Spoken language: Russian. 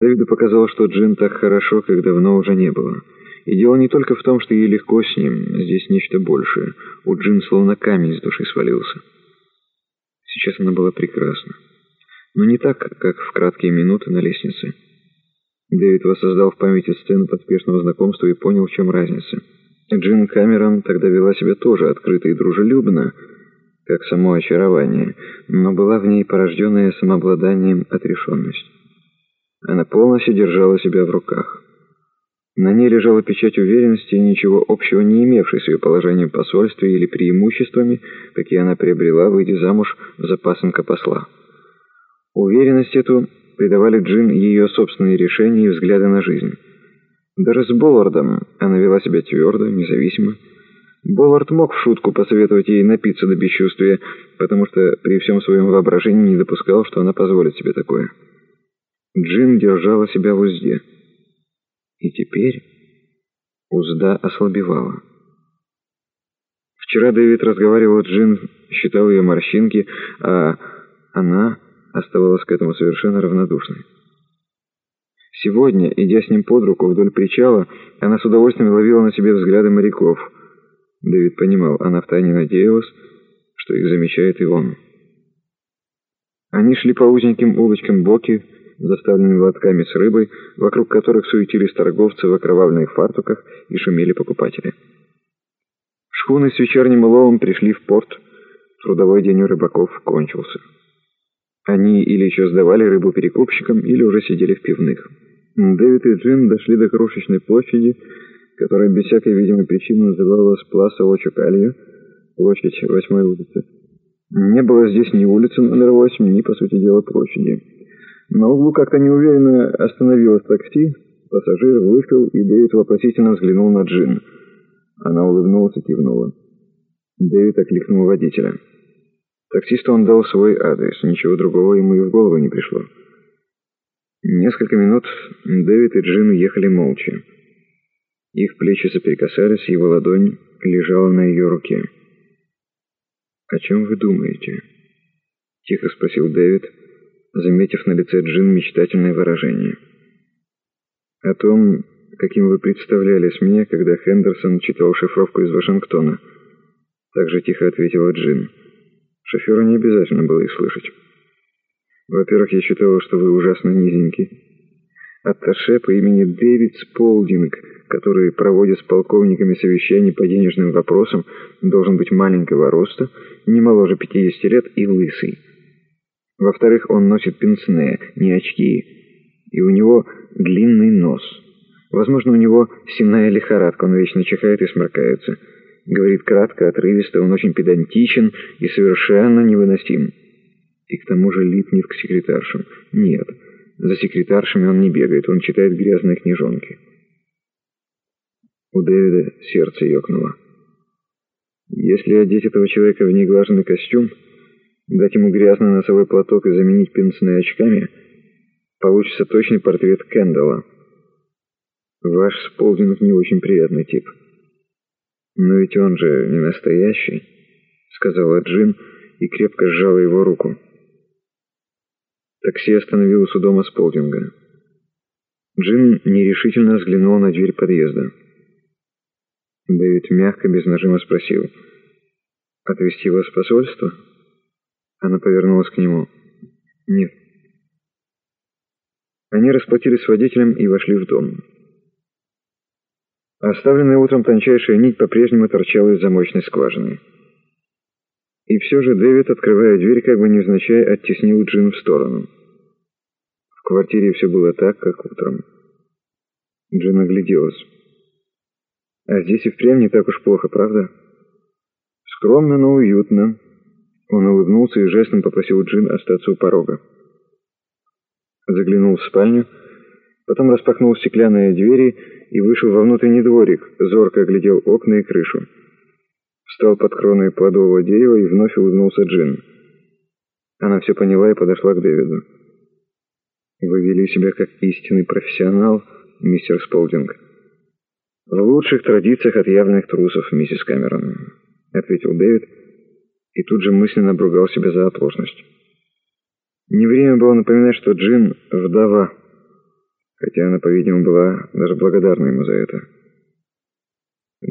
Дэвиду показалось, что Джин так хорошо, как давно уже не было. И дело не только в том, что ей легко с ним, здесь нечто большее. У Джин словно камень с души свалился. Сейчас она была прекрасна. Но не так, как в краткие минуты на лестнице. Дэвид воссоздал в памяти сцену поспешного знакомства и понял, в чем разница. Джин Камерон тогда вела себя тоже открыто и дружелюбно, как само очарование, но была в ней порожденная самообладанием отрешенность. Она полностью держала себя в руках. На ней лежала печать уверенности, ничего общего не имевшей с ее положением в посольстве или преимуществами, какие она приобрела, выйдя замуж за пасынка посла. Уверенность эту придавали Джин ее собственные решения и взгляды на жизнь. Даже с Боллардом она вела себя твердо, независимо. Боллард мог в шутку посоветовать ей напиться до бесчувствия, потому что при всем своем воображении не допускал, что она позволит себе такое. Джин держала себя в узде. И теперь узда ослабевала. Вчера Дэвид разговаривал с Джин, считал ее морщинки, а она оставалась к этому совершенно равнодушной. Сегодня, идя с ним под руку вдоль причала, она с удовольствием ловила на себе взгляды моряков. Дэвид понимал, она втайне надеялась, что их замечает и он. Они шли по узеньким улочкам Боки, заставленными лотками с рыбой, вокруг которых суетились торговцы в окровавленных фартуках и шумели покупатели. Шхуны с вечерним уловом пришли в порт. Трудовой день у рыбаков кончился. Они или еще сдавали рыбу перекупщикам, или уже сидели в пивных. Дэвид и Джин дошли до крошечной площади, которая без всякой видимой причины называлась Пласа Очукалья, площадь восьмой улицы. Не было здесь ни улицы номер восемь, ни, по сути дела, площади. На углу как-то неуверенно остановилось такси, пассажир вышел, и Дэвид вопросительно взглянул на Джин. Она улыбнулась и кивнула. Дэвид окликнул водителя. Таксисту он дал свой адрес, ничего другого ему и в голову не пришло. Несколько минут Дэвид и Джин ехали молча. Их плечи соприкасались, его ладонь лежала на ее руке. «О чем вы думаете?» — тихо спросил Дэвид, заметив на лице Джин мечтательное выражение. «О том, каким вы представлялись мне, когда Хендерсон читал шифровку из Вашингтона», — также тихо ответила Джин. «Шоферу не обязательно было их слышать. Во-первых, я считала, что вы ужасно низенький. Атташе по имени Дэвид Сполдинг, который проводит с полковниками совещаний по денежным вопросам, должен быть маленького роста, не моложе 50 лет и лысый». Во-вторых, он носит пенсне, не очки, и у него длинный нос. Возможно, у него сенная лихорадка, он вечно чихает и сморкается. Говорит кратко, отрывисто, он очень педантичен и совершенно невыносим. И к тому же липнет к секретаршам. Нет, за секретаршами он не бегает, он читает грязные книжонки. У Дэвида сердце ёкнуло. Если одеть этого человека в неглаженный костюм дать ему грязный носовой платок и заменить пенсные очками, получится точный портрет Кэндалла. Ваш Сполдинг не очень приятный тип. Но ведь он же не настоящий, сказала Джин и крепко сжала его руку. Такси остановилось у дома Сполдинга. Джин нерешительно взглянул на дверь подъезда. Дэвид мягко, без нажима спросил, «Отвезти вас в посольство?» Она повернулась к нему. «Нет». Они расплатились с водителем и вошли в дом. Оставленная утром тончайшая нить по-прежнему торчала из замочной скважины. И все же Дэвид, открывая дверь, как бы невзначай, оттеснил Джин в сторону. В квартире все было так, как утром. Джин огляделась. А здесь и впрямь не так уж плохо, правда? Скромно, но уютно. Он улыбнулся и жестом попросил Джин остаться у порога. Заглянул в спальню, потом распахнул стеклянные двери и вышел во внутренний дворик, зорко оглядел окна и крышу. Встал под кроной плодового дерева и вновь улыбнулся Джин. Она все поняла и подошла к Дэвиду. «Вы вели себя как истинный профессионал, мистер Сполдинг». «В лучших традициях от явных трусов, миссис Камерон», — ответил Дэвид, — и тут же мысленно обругал себя за оплошность. Не время было напоминать, что Джин — вдова. хотя она, по-видимому, была даже благодарна ему за это.